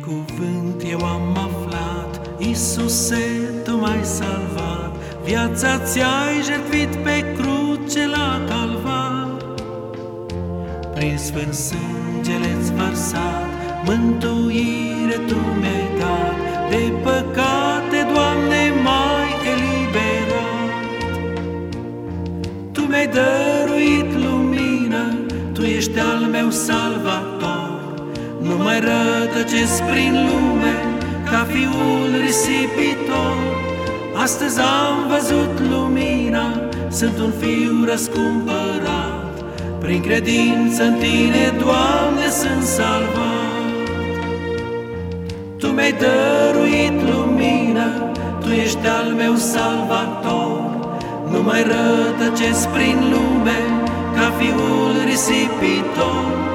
cuvânt eu am aflat, Iisuse, Tu m-ai salvat, Viața ți-ai jertfit pe cruce la calvar. Prin sfânt sângele-ți vărsat, Mântuire Tu mi-ai dat, De păcate, Doamne, m-ai eliberat. Tu mi-ai dăruit lumină, Tu ești al meu salvator, nu mai rătăcesc prin lume ca fiul risipitor. Astăzi am văzut lumina, sunt un fiu răscumpărat. Prin credință în tine, Doamne, sunt salvat. Tu mi-ai dăruit lumină, Tu ești al meu salvator. Nu mai rătăcesc prin lume ca fiul risipitor.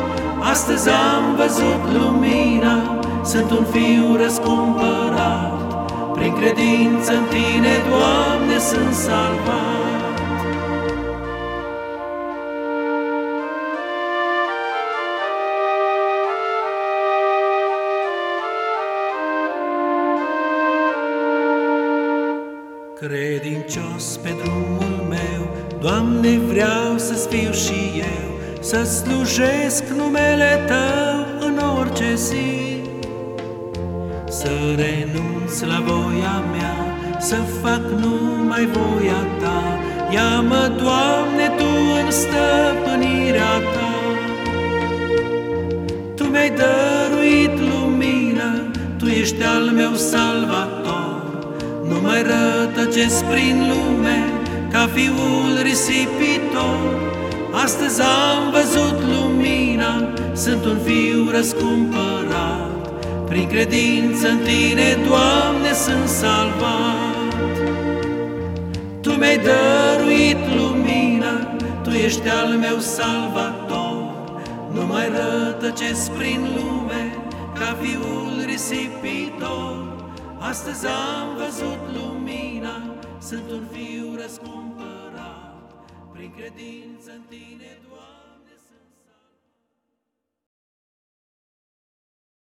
Astăzi am văzut lumina, sunt un fiu răscumpărat. Prin credință în Tine, Doamne, sunt salvat. Credincios pe drumul meu, Doamne, vreau să-ți fiu și eu, să slujesc numele Tău în orice zi, Să renunț la voia mea, să fac numai voia Ta. Ia-mă, Doamne, Tu în stăpânirea Ta. Tu mi-ai dăruit lumină, Tu ești al meu salvator, Nu mai rătăcesc prin lume ca fiul risipitor, Astăzi am văzut lumina, sunt un fiu răscumpărat. Prin credință în Tine, Doamne, sunt salvat. Tu mi-ai dăruit lumina, Tu ești al meu salvator. Nu mai rătăcesc prin lume ca fiul risipitor. Astăzi am văzut lumina, sunt un fiu răscumpărat. Prin credință în tine, Doamne,